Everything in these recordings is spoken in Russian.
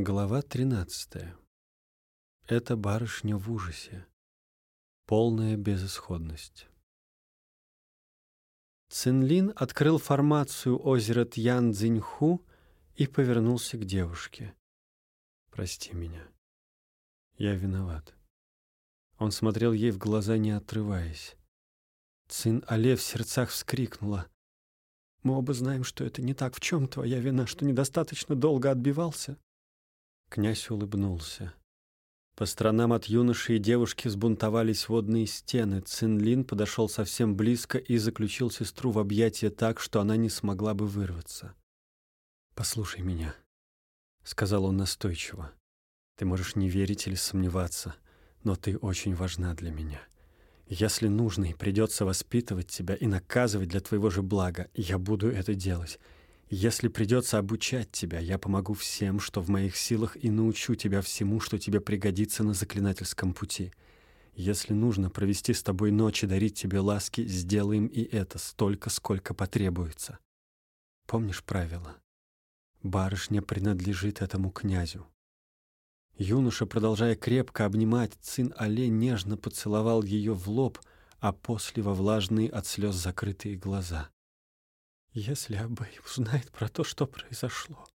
Глава 13. Это барышня в ужасе. Полная безысходность. Цинлин открыл формацию озера Тьян Цзиньху и повернулся к девушке. «Прости меня. Я виноват». Он смотрел ей в глаза, не отрываясь. Цин Але в сердцах вскрикнула. «Мы оба знаем, что это не так. В чем твоя вина, что недостаточно долго отбивался?» Князь улыбнулся. По сторонам от юноши и девушки взбунтовались водные стены. Цинлин подошел совсем близко и заключил сестру в объятия так, что она не смогла бы вырваться. «Послушай меня», — сказал он настойчиво. «Ты можешь не верить или сомневаться, но ты очень важна для меня. Если нужно и придется воспитывать тебя и наказывать для твоего же блага, я буду это делать. Если придется обучать тебя, я помогу всем, что в моих силах, и научу тебя всему, что тебе пригодится на заклинательском пути. Если нужно провести с тобой ночь и дарить тебе ласки, сделаем и это столько, сколько потребуется. Помнишь правило? Барышня принадлежит этому князю. Юноша, продолжая крепко обнимать, сын Але нежно поцеловал ее в лоб, а после во влажные от слез закрытые глаза. Если Абэй узнает про то, что произошло.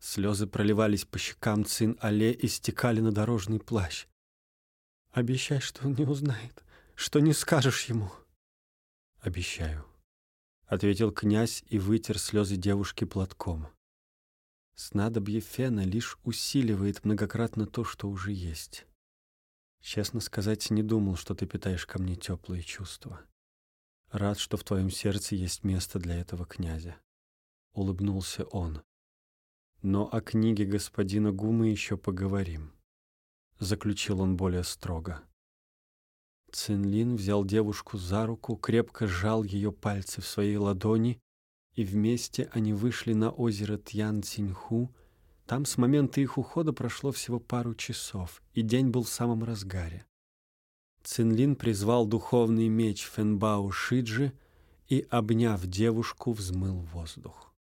Слезы проливались по щекам Цин Але и стекали на дорожный плащ. Обещай, что он не узнает, что не скажешь ему. Обещаю, ответил князь и вытер слезы девушки платком. Снадобье фена лишь усиливает многократно то, что уже есть. Честно сказать, не думал, что ты питаешь ко мне теплые чувства. Рад, что в твоем сердце есть место для этого князя. Улыбнулся он. Но о книге господина Гумы еще поговорим. Заключил он более строго. Цинлин взял девушку за руку, крепко сжал ее пальцы в своей ладони, и вместе они вышли на озеро Тьян-Циньху. Там с момента их ухода прошло всего пару часов, и день был в самом разгаре. Цинлин призвал духовный меч Фенбао Шиджи и, обняв девушку, взмыл воздух.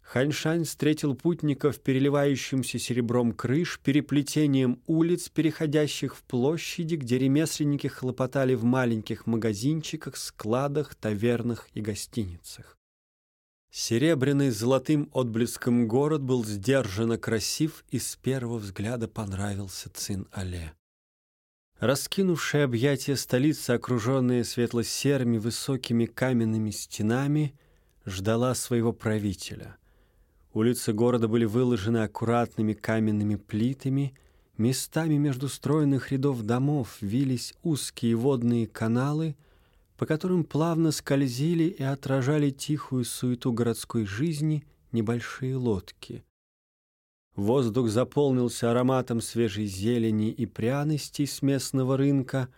Ханьшань встретил путников переливающимся серебром крыш, переплетением улиц, переходящих в площади, где ремесленники хлопотали в маленьких магазинчиках, складах, тавернах и гостиницах. Серебряный золотым отблеском город был сдержанно красив и с первого взгляда понравился Цин-Але. Раскинувшая объятия столица, окруженная светло-серыми высокими каменными стенами, ждала своего правителя. Улицы города были выложены аккуратными каменными плитами, местами между стройных рядов домов вились узкие водные каналы, по которым плавно скользили и отражали тихую суету городской жизни небольшие лодки — Воздух заполнился ароматом свежей зелени и пряностей с местного рынка.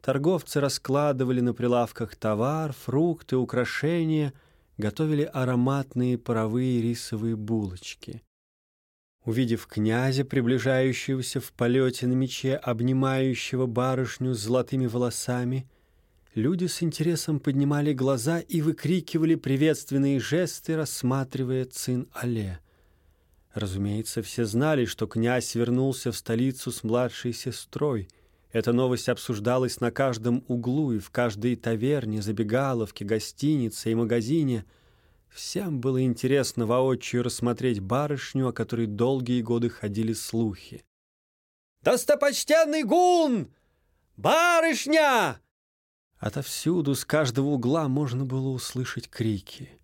Торговцы раскладывали на прилавках товар, фрукты, украшения, готовили ароматные паровые рисовые булочки. Увидев князя, приближающегося в полете на мече, обнимающего барышню с золотыми волосами, люди с интересом поднимали глаза и выкрикивали приветственные жесты, рассматривая цин Але — Разумеется, все знали, что князь вернулся в столицу с младшей сестрой. Эта новость обсуждалась на каждом углу и в каждой таверне, забегаловке, гостинице и магазине. Всем было интересно воочию рассмотреть барышню, о которой долгие годы ходили слухи. «Достопочтенный гун! Барышня!» Отовсюду, с каждого угла можно было услышать крики.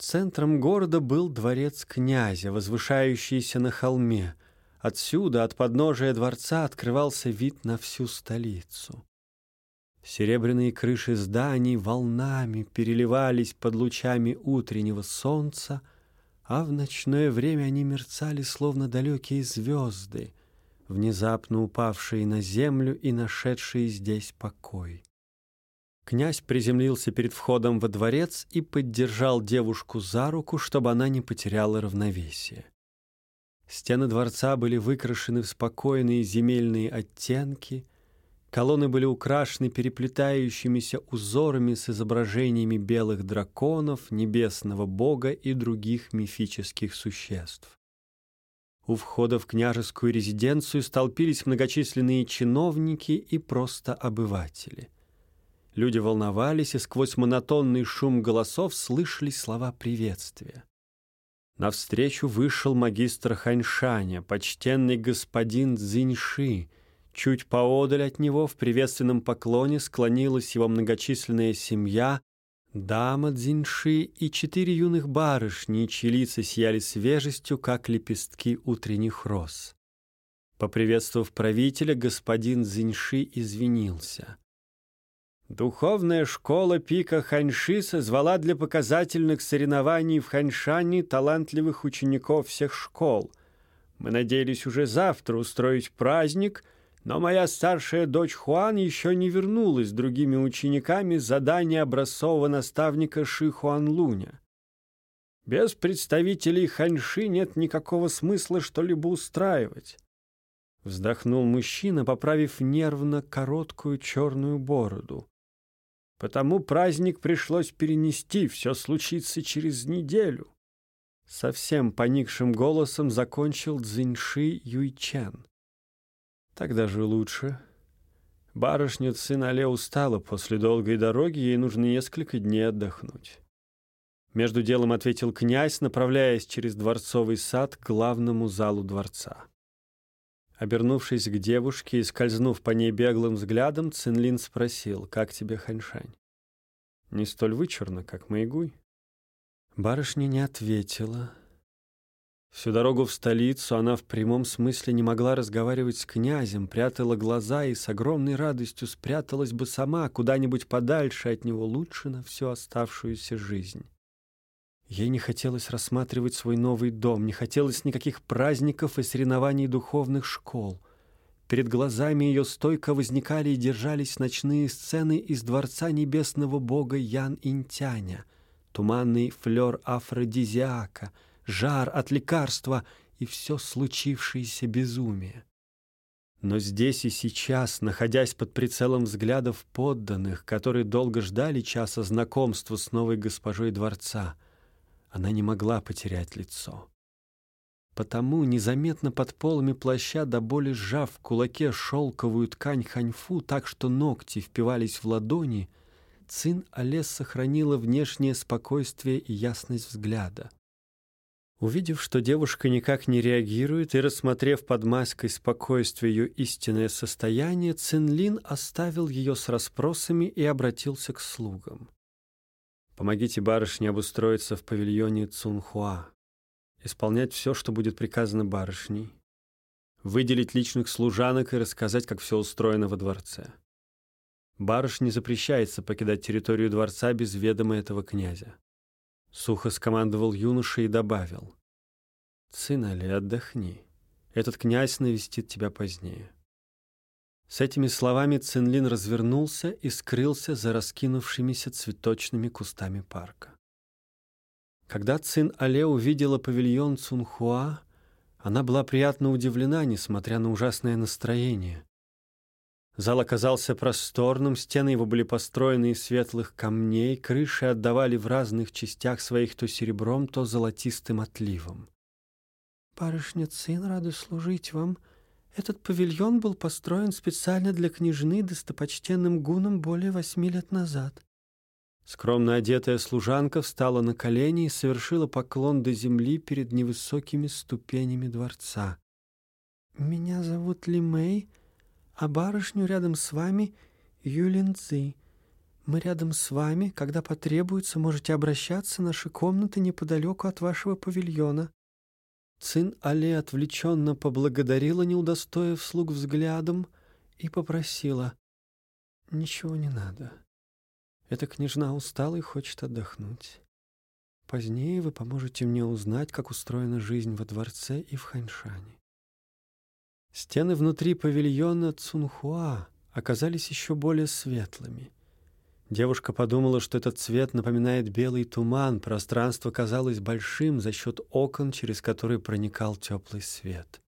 Центром города был дворец князя, возвышающийся на холме. Отсюда, от подножия дворца, открывался вид на всю столицу. Серебряные крыши зданий волнами переливались под лучами утреннего солнца, а в ночное время они мерцали, словно далекие звезды, внезапно упавшие на землю и нашедшие здесь покой. Князь приземлился перед входом во дворец и поддержал девушку за руку, чтобы она не потеряла равновесие. Стены дворца были выкрашены в спокойные земельные оттенки, колонны были украшены переплетающимися узорами с изображениями белых драконов, небесного бога и других мифических существ. У входа в княжескую резиденцию столпились многочисленные чиновники и просто обыватели. Люди волновались, и сквозь монотонный шум голосов слышались слова приветствия. Навстречу вышел магистр Ханьшаня, почтенный господин Цзиньши. Чуть поодаль от него в приветственном поклоне склонилась его многочисленная семья, дама Цзиньши и четыре юных барышни, чьи лица сияли свежестью, как лепестки утренних роз. Поприветствовав правителя, господин Цзиньши извинился. Духовная школа пика Ханьши созвала для показательных соревнований в Ханьшане талантливых учеников всех школ. Мы надеялись уже завтра устроить праздник, но моя старшая дочь Хуан еще не вернулась с другими учениками с задания образцового наставника Ши Хуан Луня. Без представителей Ханьши нет никакого смысла что-либо устраивать. Вздохнул мужчина, поправив нервно короткую черную бороду. Потому праздник пришлось перенести, все случится через неделю. Совсем поникшим голосом закончил Цзиньши Юйчен. Так даже лучше. Барышня Цинале устала после долгой дороги, ей нужно несколько дней отдохнуть. Между делом ответил князь, направляясь через дворцовый сад к главному залу дворца. Обернувшись к девушке и скользнув по ней беглым взглядом, Цинлин спросил, «Как тебе, Ханьшань?» «Не столь вычурно, как Маигуй?» Барышня не ответила. Всю дорогу в столицу она в прямом смысле не могла разговаривать с князем, прятала глаза и с огромной радостью спряталась бы сама куда-нибудь подальше от него лучше на всю оставшуюся жизнь. Ей не хотелось рассматривать свой новый дом, не хотелось никаких праздников и соревнований духовных школ. Перед глазами ее стойко возникали и держались ночные сцены из дворца небесного бога Ян-Интяня, туманный флер афродизиака, жар от лекарства и все случившееся безумие. Но здесь и сейчас, находясь под прицелом взглядов подданных, которые долго ждали часа знакомства с новой госпожой дворца — она не могла потерять лицо. Потому, незаметно под полами плаща, до боли сжав в кулаке шелковую ткань ханьфу так, что ногти впивались в ладони, Цин Алес сохранила внешнее спокойствие и ясность взгляда. Увидев, что девушка никак не реагирует, и рассмотрев под маской спокойствия ее истинное состояние, Цинлин оставил ее с расспросами и обратился к слугам. Помогите барышне обустроиться в павильоне Цунхуа, исполнять все, что будет приказано барышней, выделить личных служанок и рассказать, как все устроено во дворце. Барышне запрещается покидать территорию дворца без ведома этого князя. Сухо скомандовал юноша и добавил. «Цинали, отдохни. Этот князь навестит тебя позднее». С этими словами Цинлин развернулся и скрылся за раскинувшимися цветочными кустами парка. Когда Цин Але увидела павильон Цунхуа, она была приятно удивлена, несмотря на ужасное настроение. Зал оказался просторным, стены его были построены из светлых камней, крыши отдавали в разных частях своих то серебром, то золотистым отливом. «Барышня Цин, рада служить вам», этот павильон был построен специально для княжны достопочтенным гуном более восьми лет назад. Скромно одетая служанка встала на колени и совершила поклон до земли перед невысокими ступенями дворца. «Меня зовут Ли Мэй, а барышню рядом с вами — Юлин Цзи. Мы рядом с вами, когда потребуется, можете обращаться, наши комнаты неподалеку от вашего павильона». Цин Але отвлеченно поблагодарила, не удостоив слуг взглядом, и попросила «Ничего не надо. Эта княжна устала и хочет отдохнуть. Позднее вы поможете мне узнать, как устроена жизнь во дворце и в Ханьшане». Стены внутри павильона Цунхуа оказались еще более светлыми — Девушка подумала, что этот цвет напоминает белый туман, пространство казалось большим за счет окон, через которые проникал теплый свет.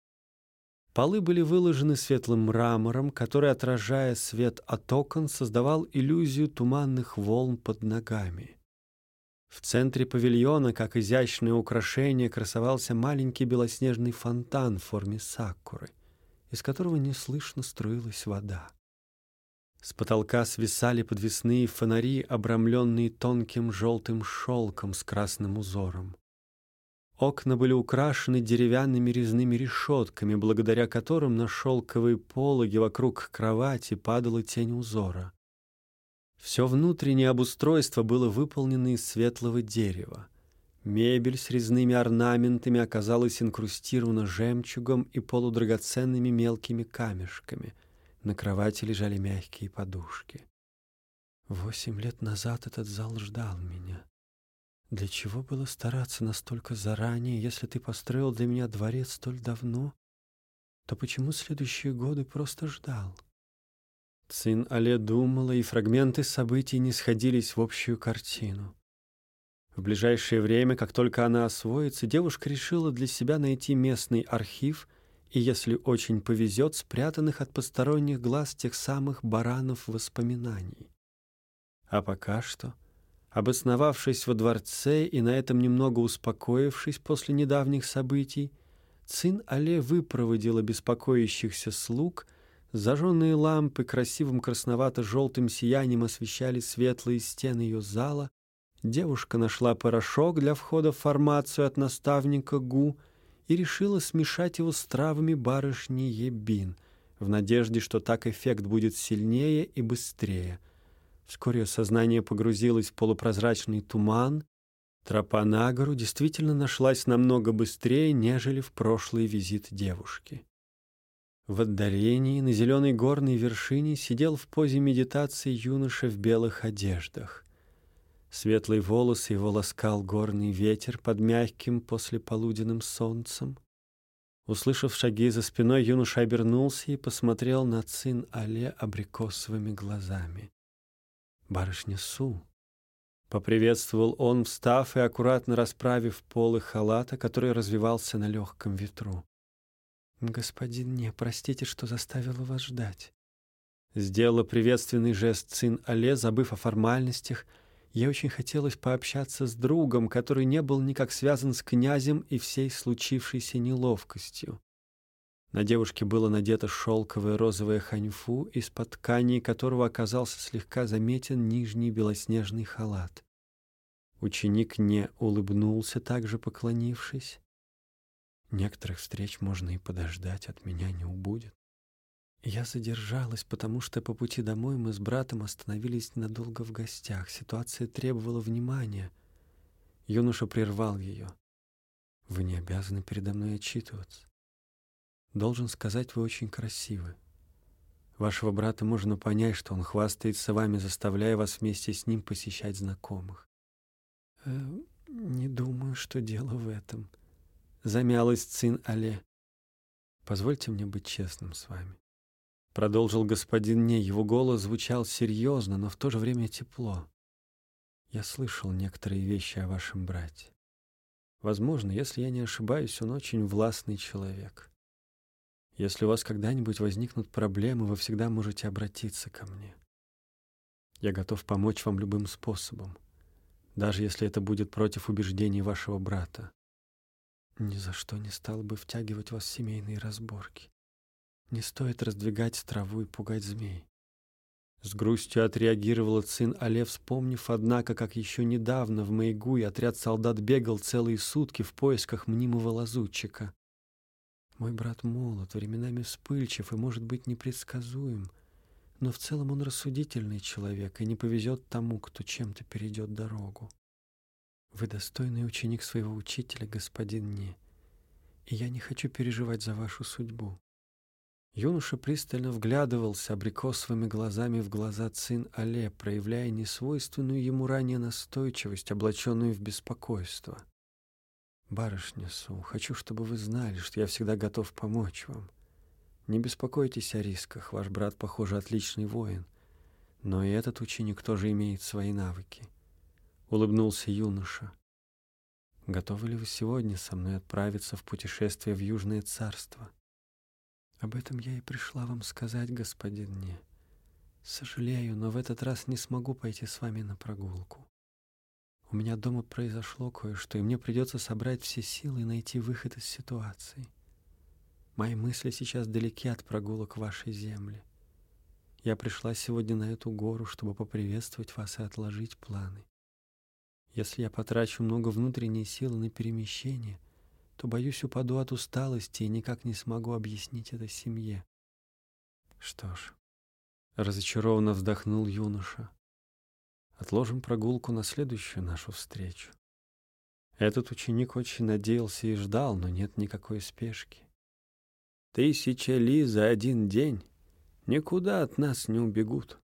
Полы были выложены светлым мрамором, который, отражая свет от окон, создавал иллюзию туманных волн под ногами. В центре павильона, как изящное украшение, красовался маленький белоснежный фонтан в форме сакуры, из которого неслышно струилась вода. С потолка свисали подвесные фонари, обрамленные тонким желтым шелком с красным узором. Окна были украшены деревянными резными решетками, благодаря которым на шелковые пологи вокруг кровати падала тень узора. Все внутреннее обустройство было выполнено из светлого дерева. Мебель с резными орнаментами оказалась инкрустирована жемчугом и полудрагоценными мелкими камешками. На кровати лежали мягкие подушки. Восемь лет назад этот зал ждал меня. Для чего было стараться настолько заранее, если ты построил для меня дворец столь давно? То почему следующие годы просто ждал? Цин Але думала, и фрагменты событий не сходились в общую картину. В ближайшее время, как только она освоится, девушка решила для себя найти местный архив и, если очень повезет, спрятанных от посторонних глаз тех самых баранов воспоминаний. А пока что Обосновавшись во дворце и на этом немного успокоившись после недавних событий, Цин Але выпроводила беспокоящихся слуг, зажженные лампы красивым красновато-желтым сиянием освещали светлые стены ее зала, девушка нашла порошок для входа в формацию от наставника Гу и решила смешать его с травами барышни Ебин, в надежде, что так эффект будет сильнее и быстрее — Вскоре сознание погрузилось в полупрозрачный туман. Тропа на гору действительно нашлась намного быстрее, нежели в прошлый визит девушки. В отдалении на зеленой горной вершине сидел в позе медитации юноша в белых одеждах. Светлые волосы его ласкал горный ветер под мягким послеполуденным солнцем. Услышав шаги за спиной, юноша обернулся и посмотрел на Цин Але абрикосовыми глазами барышня Су. Поприветствовал он, встав и аккуратно расправив полы халата, который развивался на легком ветру. «Господин, не, простите, что заставила вас ждать». Сделала приветственный жест сын Але, забыв о формальностях. Ей очень хотелось пообщаться с другом, который не был никак связан с князем и всей случившейся неловкостью. На девушке было надето шелковое розовое ханьфу, из-под ткани которого оказался слегка заметен нижний белоснежный халат. Ученик не улыбнулся, также поклонившись. Некоторых встреч можно и подождать, от меня не убудет. Я задержалась, потому что по пути домой мы с братом остановились надолго в гостях. Ситуация требовала внимания. Юноша прервал ее. Вы не обязаны передо мной отчитываться. Должен сказать, вы очень красивы. Вашего брата можно понять, что он хвастается вами, заставляя вас вместе с ним посещать знакомых. Э, не думаю, что дело в этом. Замялась Цин Але. Позвольте мне быть честным с вами. Продолжил господин Не. Его голос звучал серьезно, но в то же время тепло. Я слышал некоторые вещи о вашем брате. Возможно, если я не ошибаюсь, он очень властный человек. Если у вас когда-нибудь возникнут проблемы, вы всегда можете обратиться ко мне. Я готов помочь вам любым способом, даже если это будет против убеждений вашего брата. Ни за что не стал бы втягивать вас в семейные разборки. Не стоит раздвигать траву и пугать змей. С грустью отреагировала сын Але, вспомнив, однако, как еще недавно в Мэйгуе отряд солдат бегал целые сутки в поисках мнимого лазутчика. Мой брат молод, временами вспыльчив и, может быть, непредсказуем, но в целом он рассудительный человек и не повезет тому, кто чем-то перейдет дорогу. Вы достойный ученик своего учителя, господин Не, и я не хочу переживать за вашу судьбу. Юноша пристально вглядывался абрикосовыми глазами в глаза Цин Але, проявляя несвойственную ему ранее настойчивость, облаченную в беспокойство. Барышня Су, хочу, чтобы вы знали, что я всегда готов помочь вам. Не беспокойтесь о рисках, ваш брат, похоже, отличный воин. Но и этот ученик тоже имеет свои навыки. Улыбнулся юноша. Готовы ли вы сегодня со мной отправиться в путешествие в Южное Царство? Об этом я и пришла вам сказать, господин Не. Сожалею, но в этот раз не смогу пойти с вами на прогулку. У меня дома произошло кое-что, и мне придется собрать все силы и найти выход из ситуации. Мои мысли сейчас далеки от прогулок вашей земли. Я пришла сегодня на эту гору, чтобы поприветствовать вас и отложить планы. Если я потрачу много внутренней силы на перемещение, то, боюсь, упаду от усталости и никак не смогу объяснить это семье. Что ж, разочарованно вздохнул юноша. Отложим прогулку на следующую нашу встречу. Этот ученик очень надеялся и ждал, но нет никакой спешки. Тысяча ли за один день никуда от нас не убегут.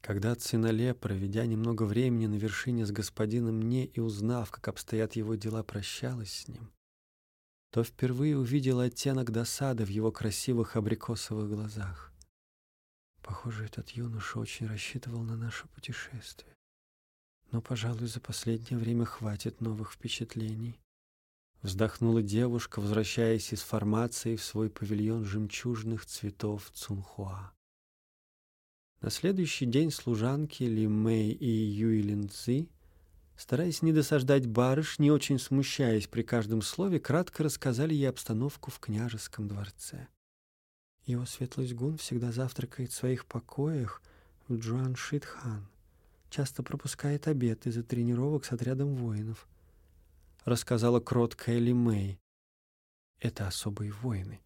Когда Цинале, проведя немного времени на вершине с господином Не и узнав, как обстоят его дела, прощалась с ним, то впервые увидела оттенок досады в его красивых абрикосовых глазах. Похоже, этот юноша очень рассчитывал на наше путешествие. Но, пожалуй, за последнее время хватит новых впечатлений. Вздохнула девушка, возвращаясь из формации в свой павильон жемчужных цветов Цунхуа. На следующий день служанки Ли Мэй и Юйлин Цзи, стараясь не досаждать барыш, не очень смущаясь при каждом слове, кратко рассказали ей обстановку в княжеском дворце. Его светлость Гун всегда завтракает в своих покоях в Джуаншитхан. Часто пропускает обед из-за тренировок с отрядом воинов. Рассказала кроткая Ли Мэй. Это особые воины,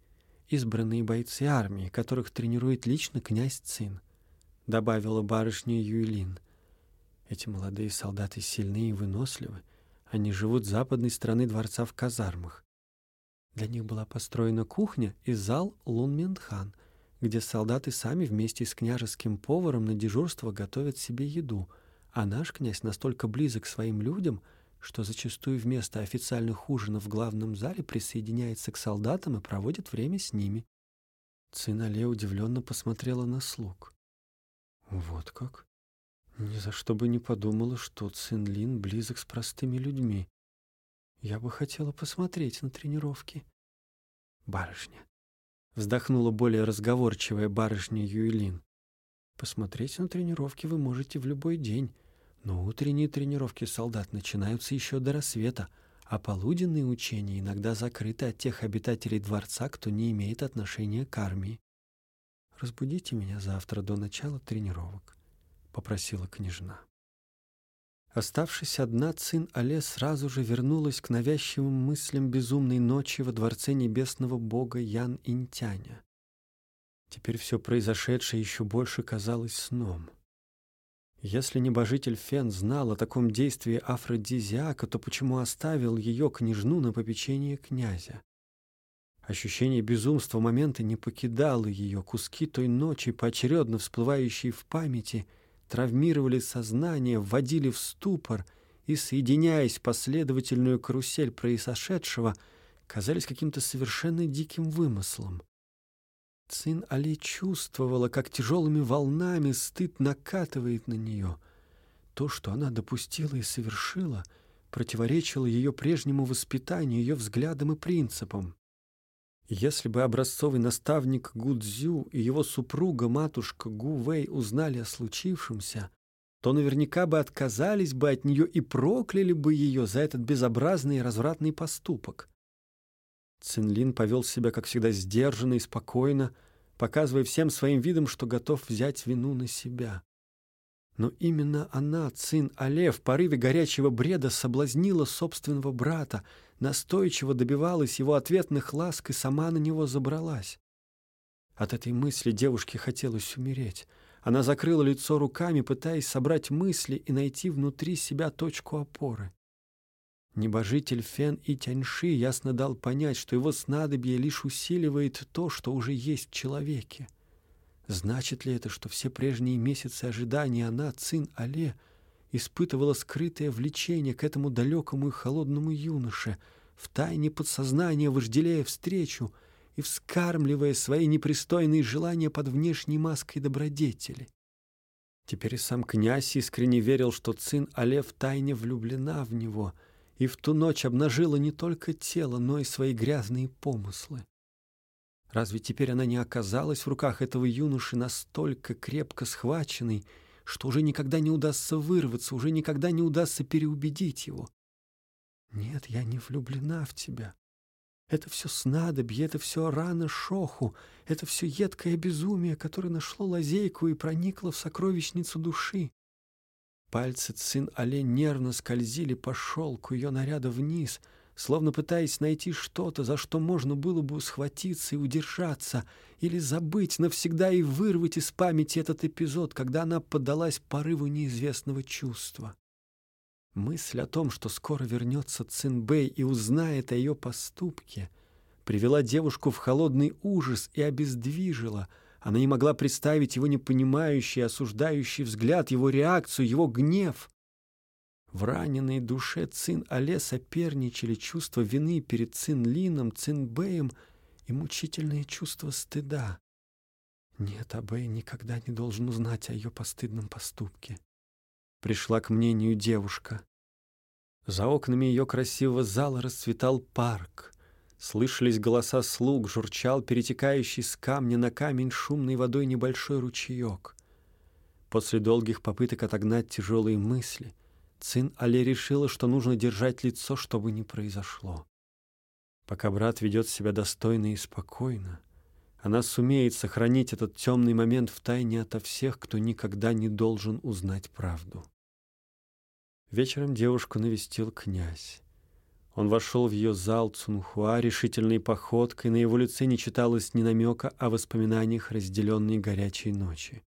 избранные бойцы армии, которых тренирует лично князь Цин, добавила барышня Юйлин. Эти молодые солдаты сильны и выносливы. Они живут с западной стороны дворца в казармах. Для них была построена кухня и зал Лунментхан, где солдаты сами вместе с княжеским поваром на дежурство готовят себе еду, а наш князь настолько близок к своим людям, что зачастую вместо официальных ужинов в главном зале присоединяется к солдатам и проводит время с ними. Цинале удивленно посмотрела на слуг. Вот как? Ни за что бы не подумала, что Цинлин близок с простыми людьми. Я бы хотела посмотреть на тренировки. Барышня. Вздохнула более разговорчивая барышня Юйлин. Посмотреть на тренировки вы можете в любой день, но утренние тренировки солдат начинаются еще до рассвета, а полуденные учения иногда закрыты от тех обитателей дворца, кто не имеет отношения к армии. «Разбудите меня завтра до начала тренировок», — попросила княжна. Оставшись одна, Цин Але сразу же вернулась к навязчивым мыслям безумной ночи во дворце небесного бога Ян Интяня. Теперь все произошедшее еще больше казалось сном. Если небожитель Фен знал о таком действии афродизиака, то почему оставил ее княжну на попечение князя? Ощущение безумства момента не покидало ее, куски той ночи, поочередно всплывающие в памяти — травмировали сознание, вводили в ступор и, соединяясь в последовательную карусель произошедшего, казались каким-то совершенно диким вымыслом. Цин Али чувствовала, как тяжелыми волнами стыд накатывает на нее. То, что она допустила и совершила, противоречило ее прежнему воспитанию, ее взглядам и принципам. Если бы образцовый наставник Гудзю и его супруга, матушка Гу Вэй, узнали о случившемся, то наверняка бы отказались бы от нее и прокляли бы ее за этот безобразный и развратный поступок. Цинлин повел себя, как всегда, сдержанно и спокойно, показывая всем своим видом, что готов взять вину на себя. Но именно она, Цин Але, в порыве горячего бреда соблазнила собственного брата, настойчиво добивалась его ответных ласк и сама на него забралась. От этой мысли девушке хотелось умереть. Она закрыла лицо руками, пытаясь собрать мысли и найти внутри себя точку опоры. Небожитель Фен и Тяньши ясно дал понять, что его снадобье лишь усиливает то, что уже есть в человеке — Значит ли это, что все прежние месяцы ожидания она, Цин Але, испытывала скрытое влечение к этому далекому и холодному юноше, в тайне подсознания вожделея встречу и вскармливая свои непристойные желания под внешней маской добродетели? Теперь и сам князь искренне верил, что Цин Але в тайне влюблена в него и в ту ночь обнажила не только тело, но и свои грязные помыслы. Разве теперь она не оказалась в руках этого юноши настолько крепко схваченной, что уже никогда не удастся вырваться, уже никогда не удастся переубедить его. Нет, я не влюблена в тебя. Это все снадобье, это все рана шоху, это все едкое безумие, которое нашло лазейку и проникло в сокровищницу души. Пальцы цин Але нервно скользили по шелку ее наряда вниз, словно пытаясь найти что-то, за что можно было бы схватиться и удержаться, или забыть навсегда и вырвать из памяти этот эпизод, когда она поддалась порыву неизвестного чувства. Мысль о том, что скоро вернется Цинбэй и узнает о ее поступке, привела девушку в холодный ужас и обездвижила — она не могла представить его непонимающий, осуждающий взгляд, его реакцию, его гнев. В раненой душе Цин Але соперничали чувство вины перед Цин Лином, Цин Бэем и мучительное чувство стыда. Нет, Абэй никогда не должен узнать о ее постыдном поступке. Пришла к мнению девушка. За окнами ее красивого зала расцветал парк. Слышались голоса слуг, журчал перетекающий с камня на камень шумной водой небольшой ручеек. После долгих попыток отогнать тяжелые мысли, Цин Але решила, что нужно держать лицо, чтобы не произошло. Пока брат ведет себя достойно и спокойно, она сумеет сохранить этот темный момент в тайне ото всех, кто никогда не должен узнать правду. Вечером девушку навестил князь. Он вошел в ее зал Цунхуа решительной походкой, на его лице не читалось ни намека о воспоминаниях разделенной горячей ночи.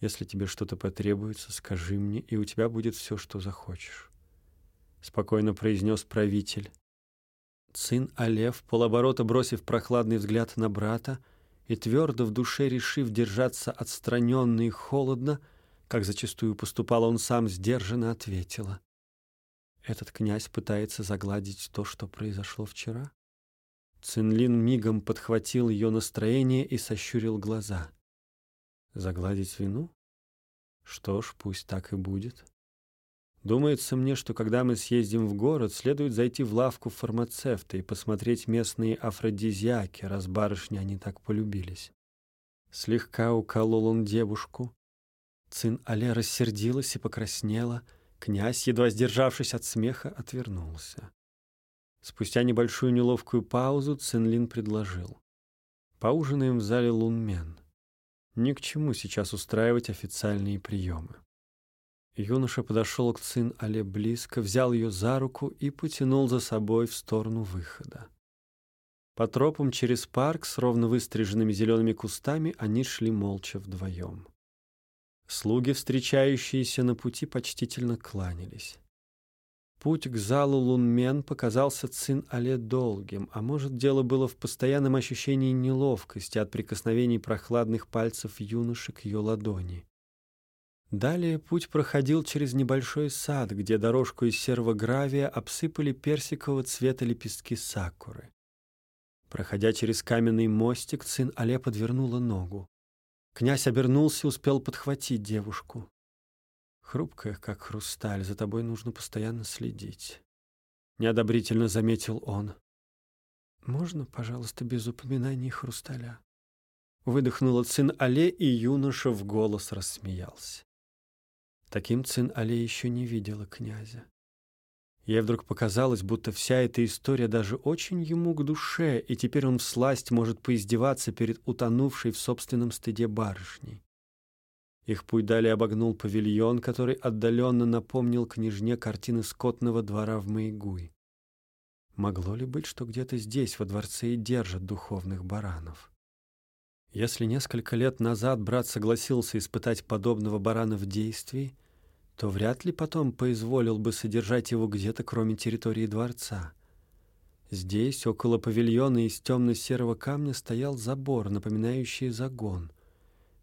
«Если тебе что-то потребуется, скажи мне, и у тебя будет все, что захочешь», — спокойно произнес правитель. Цин Алев, полоборота бросив прохладный взгляд на брата и твердо в душе решив держаться отстраненно и холодно, как зачастую поступал он сам, сдержанно ответила. Этот князь пытается загладить то, что произошло вчера. Цинлин мигом подхватил ее настроение и сощурил глаза. Загладить вину? Что ж, пусть так и будет. Думается мне, что когда мы съездим в город, следует зайти в лавку фармацевта и посмотреть местные афродизиаки, раз барышни они так полюбились. Слегка уколол он девушку. Цин Але рассердилась и покраснела — Князь, едва сдержавшись от смеха, отвернулся. Спустя небольшую неловкую паузу Цинлин предложил. «Поужинаем в зале Лунмен. Ни к чему сейчас устраивать официальные приемы». Юноша подошел к Цин Але близко, взял ее за руку и потянул за собой в сторону выхода. По тропам через парк с ровно выстриженными зелеными кустами они шли молча вдвоем. Слуги, встречающиеся на пути, почтительно кланялись. Путь к залу Лунмен показался Цин Але долгим, а может, дело было в постоянном ощущении неловкости от прикосновений прохладных пальцев юноши к ее ладони. Далее путь проходил через небольшой сад, где дорожку из серого гравия обсыпали персикового цвета лепестки сакуры. Проходя через каменный мостик, Цин Але подвернула ногу. Князь обернулся и успел подхватить девушку. Хрупкая, как хрусталь, за тобой нужно постоянно следить. Неодобрительно заметил он. «Можно, пожалуйста, без упоминаний хрусталя?» Выдохнула Цин Але, и юноша в голос рассмеялся. Таким Цин Але еще не видела князя. Ей вдруг показалось, будто вся эта история даже очень ему к душе, и теперь он всласть может поиздеваться перед утонувшей в собственном стыде барышней. Их путь далее обогнул павильон, который отдаленно напомнил княжне картины скотного двора в Маигуй. Могло ли быть, что где-то здесь, во дворце, и держат духовных баранов? Если несколько лет назад брат согласился испытать подобного барана в действии, то вряд ли потом поизволил бы содержать его где-то, кроме территории дворца. Здесь, около павильона из темно-серого камня, стоял забор, напоминающий загон.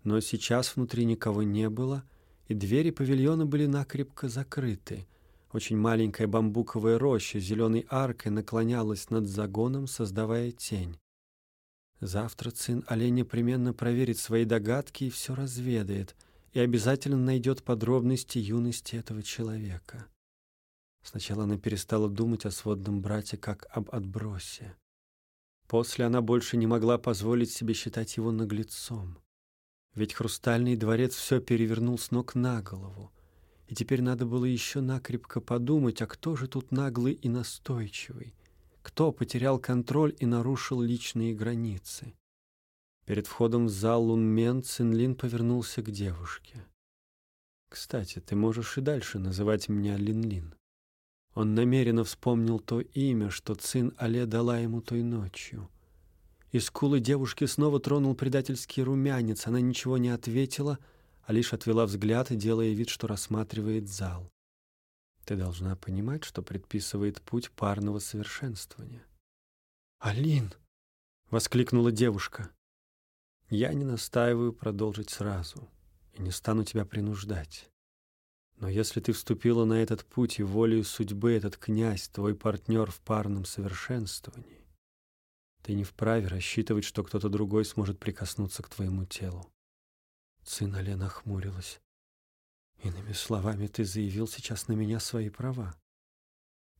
Но сейчас внутри никого не было, и двери павильона были накрепко закрыты. Очень маленькая бамбуковая роща зеленой аркой наклонялась над загоном, создавая тень. Завтра сын олень непременно проверит свои догадки и все разведает — и обязательно найдет подробности юности этого человека. Сначала она перестала думать о сводном брате как об отбросе. После она больше не могла позволить себе считать его наглецом. Ведь хрустальный дворец все перевернул с ног на голову. И теперь надо было еще накрепко подумать, а кто же тут наглый и настойчивый? Кто потерял контроль и нарушил личные границы? Перед входом в зал Лунмен Цинлин повернулся к девушке. «Кстати, ты можешь и дальше называть меня Лин-Лин». Он намеренно вспомнил то имя, что Цин Але дала ему той ночью. И скулы девушки снова тронул предательский румянец. Она ничего не ответила, а лишь отвела взгляд, делая вид, что рассматривает зал. Ты должна понимать, что предписывает путь парного совершенствования. «Алин!» — воскликнула девушка. «Я не настаиваю продолжить сразу и не стану тебя принуждать. Но если ты вступила на этот путь и волею судьбы этот князь, твой партнер в парном совершенствовании, ты не вправе рассчитывать, что кто-то другой сможет прикоснуться к твоему телу. Сын Алена хмурилась. Иными словами, ты заявил сейчас на меня свои права.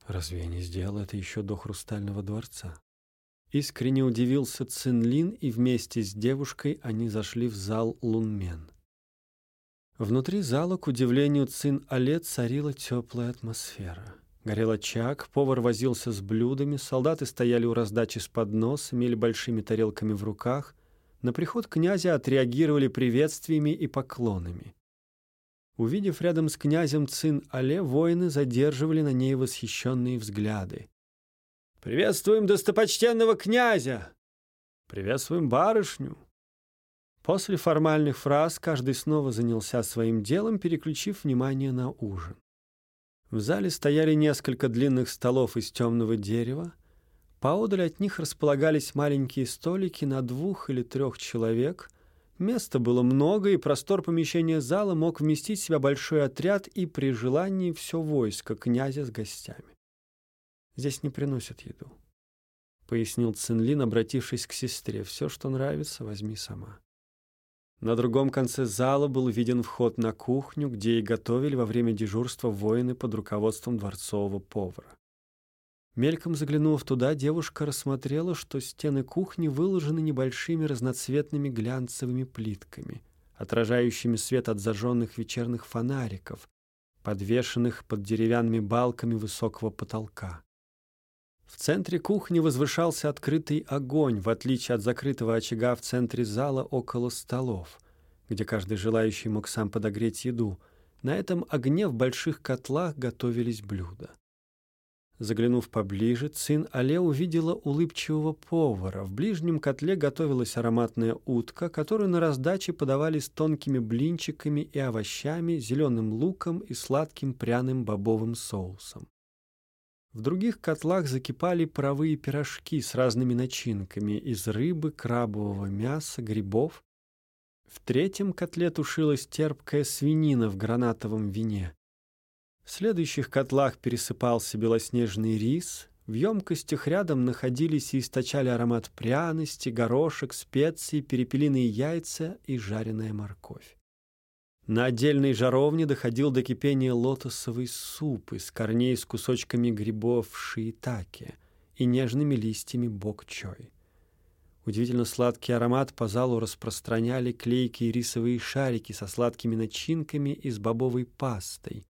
Разве я не сделал это еще до Хрустального дворца? Искренне удивился Цинлин, и вместе с девушкой они зашли в зал Лунмен. Внутри зала, к удивлению Цин Але, царила теплая атмосфера. Горел очаг, повар возился с блюдами, солдаты стояли у раздачи с подносами или большими тарелками в руках. На приход князя отреагировали приветствиями и поклонами. Увидев рядом с князем Цин Але, воины задерживали на ней восхищенные взгляды. «Приветствуем достопочтенного князя!» «Приветствуем барышню!» После формальных фраз каждый снова занялся своим делом, переключив внимание на ужин. В зале стояли несколько длинных столов из темного дерева. Поодаль от них располагались маленькие столики на двух или трех человек. Места было много, и простор помещения зала мог вместить в себя большой отряд и при желании все войско князя с гостями. «Здесь не приносят еду», — пояснил Цинлин, обратившись к сестре. «Все, что нравится, возьми сама». На другом конце зала был виден вход на кухню, где и готовили во время дежурства воины под руководством дворцового повара. Мельком заглянув туда, девушка рассмотрела, что стены кухни выложены небольшими разноцветными глянцевыми плитками, отражающими свет от зажженных вечерних фонариков, подвешенных под деревянными балками высокого потолка. В центре кухни возвышался открытый огонь, в отличие от закрытого очага в центре зала около столов, где каждый желающий мог сам подогреть еду. На этом огне в больших котлах готовились блюда. Заглянув поближе, Цин Але увидела улыбчивого повара. В ближнем котле готовилась ароматная утка, которую на раздаче подавали с тонкими блинчиками и овощами, зеленым луком и сладким пряным бобовым соусом. В других котлах закипали паровые пирожки с разными начинками из рыбы, крабового мяса, грибов. В третьем котле тушилась терпкая свинина в гранатовом вине. В следующих котлах пересыпался белоснежный рис. В емкостях рядом находились и источали аромат пряности, горошек, специй, перепелиные яйца и жареная морковь. На отдельной жаровне доходил до кипения лотосовый суп из корней с кусочками грибов шиитаке и нежными листьями бок-чой. Удивительно сладкий аромат по залу распространяли клейкие рисовые шарики со сладкими начинками и с бобовой пастой,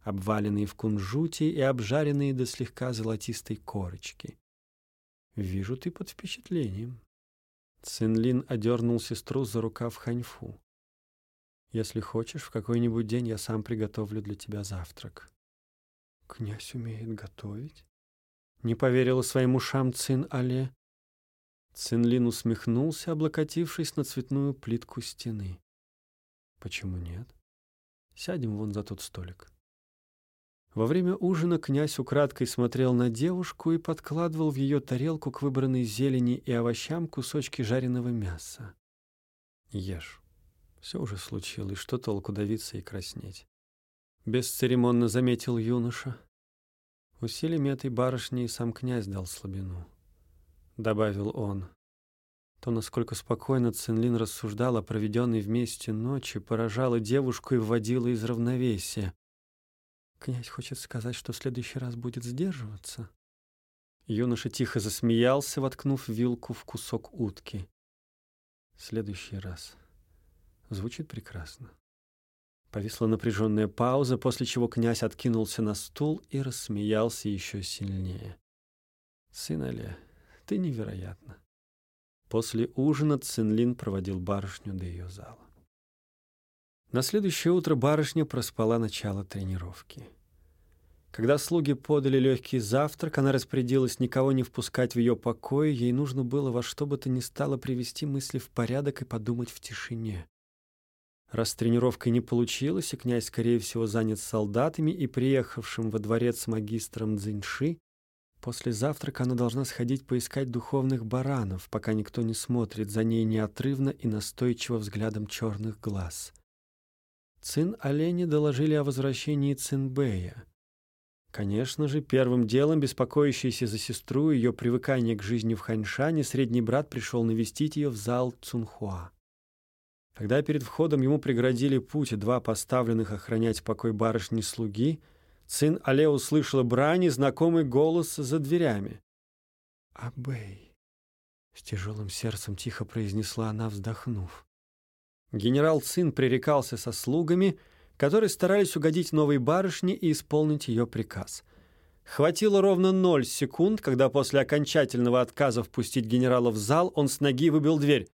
обваленные в кунжуте и обжаренные до слегка золотистой корочки. «Вижу, ты под впечатлением». Цинлин одернул сестру за рукав ханьфу. Если хочешь, в какой-нибудь день я сам приготовлю для тебя завтрак. Князь умеет готовить? Не поверила своим ушам Цин Але. Цинлин усмехнулся, облокотившись на цветную плитку стены. Почему нет? Сядем вон за тот столик. Во время ужина князь украдкой смотрел на девушку и подкладывал в ее тарелку к выбранной зелени и овощам кусочки жареного мяса. Ешь. Все уже случилось, что толку давиться и краснеть? Бесцеремонно заметил юноша. Усилиями этой барышни и сам князь дал слабину. Добавил он. То, насколько спокойно Цинлин рассуждал о проведенной вместе ночи, поражало девушку и вводило из равновесия. Князь хочет сказать, что в следующий раз будет сдерживаться. Юноша тихо засмеялся, воткнув вилку в кусок утки. Следующий раз. Звучит прекрасно. Повисла напряженная пауза, после чего князь откинулся на стул и рассмеялся еще сильнее. «Сын Оле, ты невероятна». После ужина Цинлин проводил барышню до ее зала. На следующее утро барышня проспала начало тренировки. Когда слуги подали легкий завтрак, она распорядилась никого не впускать в ее покой, ей нужно было во что бы то ни стало привести мысли в порядок и подумать в тишине. Раз тренировка не получилась, и князь, скорее всего, занят солдатами и приехавшим во дворец магистром Цзиньши, после завтрака она должна сходить поискать духовных баранов, пока никто не смотрит за ней неотрывно и настойчиво взглядом черных глаз. Цин Олени доложили о возвращении Цинбэя. Конечно же, первым делом, беспокоящийся за сестру и ее привыкание к жизни в Ханьшане, средний брат пришел навестить ее в зал Цунхуа. Когда перед входом ему преградили путь два поставленных охранять покой барышни слуги, сын Але услышала брани знакомый голос за дверями. «Абэй!» — с тяжелым сердцем тихо произнесла она, вздохнув. Генерал Цин пререкался со слугами, которые старались угодить новой барышне и исполнить ее приказ. Хватило ровно ноль секунд, когда после окончательного отказа впустить генерала в зал он с ноги выбил дверь.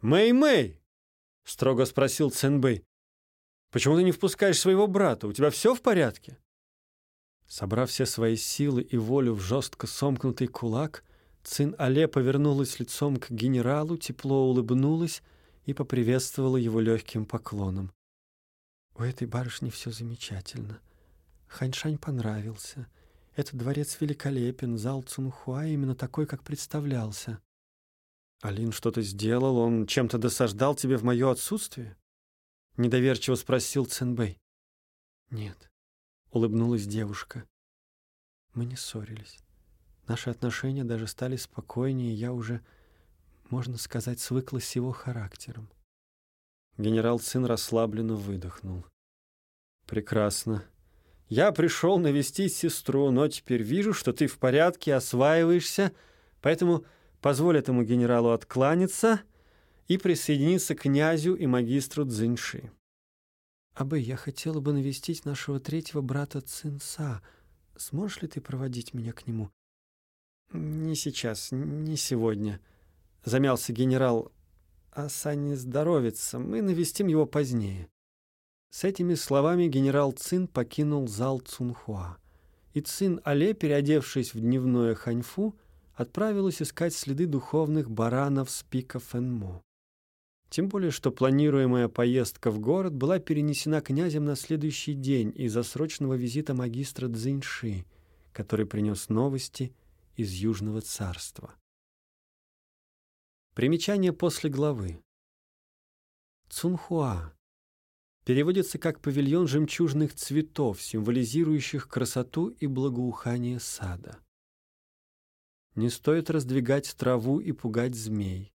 «Мэй-мэй!» — строго спросил Ценбэй. «Почему ты не впускаешь своего брата? У тебя все в порядке?» Собрав все свои силы и волю в жестко сомкнутый кулак, Цин Але повернулась лицом к генералу, тепло улыбнулась и поприветствовала его легким поклоном. «У этой барышни все замечательно. Ханьшань понравился. Этот дворец великолепен, зал Цунхуа именно такой, как представлялся. «Алин что-то сделал? Он чем-то досаждал тебе в мое отсутствие?» Недоверчиво спросил Ценбэй. «Нет», — улыбнулась девушка. «Мы не ссорились. Наши отношения даже стали спокойнее, я уже, можно сказать, свыклась с его характером». Генерал Цин расслабленно выдохнул. «Прекрасно. Я пришел навестить сестру, но теперь вижу, что ты в порядке, осваиваешься, поэтому позволь этому генералу откланяться и присоединиться к князю и магистру Цзиньши. «Абы, я хотела бы навестить нашего третьего брата Цинса. Сможешь ли ты проводить меня к нему?» «Не сейчас, не сегодня», — замялся генерал. «Аса не здоровится, мы навестим его позднее». С этими словами генерал Цин покинул зал Цунхуа. И Цин Але, переодевшись в дневное ханьфу, отправилась искать следы духовных баранов с пика Фенмо. Тем более, что планируемая поездка в город была перенесена князем на следующий день из-за срочного визита магистра Цзиньши, который принес новости из Южного царства. Примечание после главы. Цунхуа переводится как павильон жемчужных цветов, символизирующих красоту и благоухание сада. Не стоит раздвигать траву и пугать змей.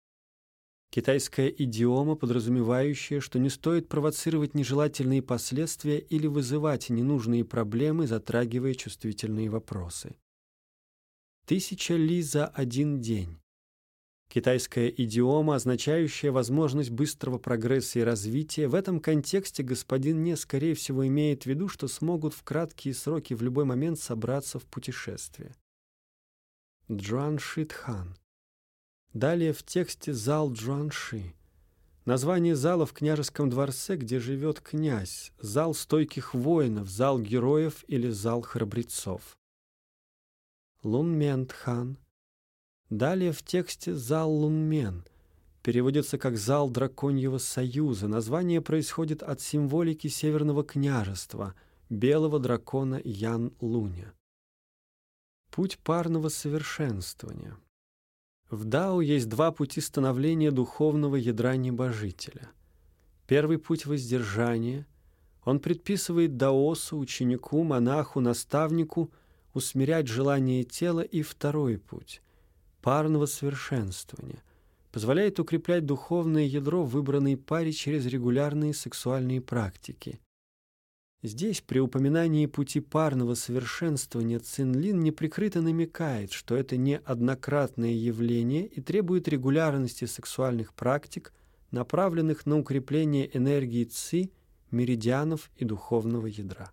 Китайская идиома, подразумевающая, что не стоит провоцировать нежелательные последствия или вызывать ненужные проблемы, затрагивая чувствительные вопросы. Тысяча ли за один день. Китайская идиома, означающая возможность быстрого прогресса и развития, в этом контексте господин Не, скорее всего, имеет в виду, что смогут в краткие сроки в любой момент собраться в путешествие. Джуанши-тхан. Далее в тексте зал Джуанши. Название зала в княжеском дворце, где живет князь, зал стойких воинов, зал героев или зал храбрецов. Лунмен-тхан. Далее в тексте зал Лунмен. Переводится как зал драконьего союза. Название происходит от символики северного княжества, белого дракона Ян-Луня. Путь парного совершенствования. В Дао есть два пути становления духовного ядра небожителя. Первый путь воздержания. Он предписывает даосу, ученику, монаху, наставнику усмирять желание тела. И второй путь – парного совершенствования. Позволяет укреплять духовное ядро выбранной паре через регулярные сексуальные практики. Здесь, при упоминании пути парного совершенствования, Цинлин неприкрыто намекает, что это не однократное явление и требует регулярности сексуальных практик, направленных на укрепление энергии ЦИ, меридианов и духовного ядра.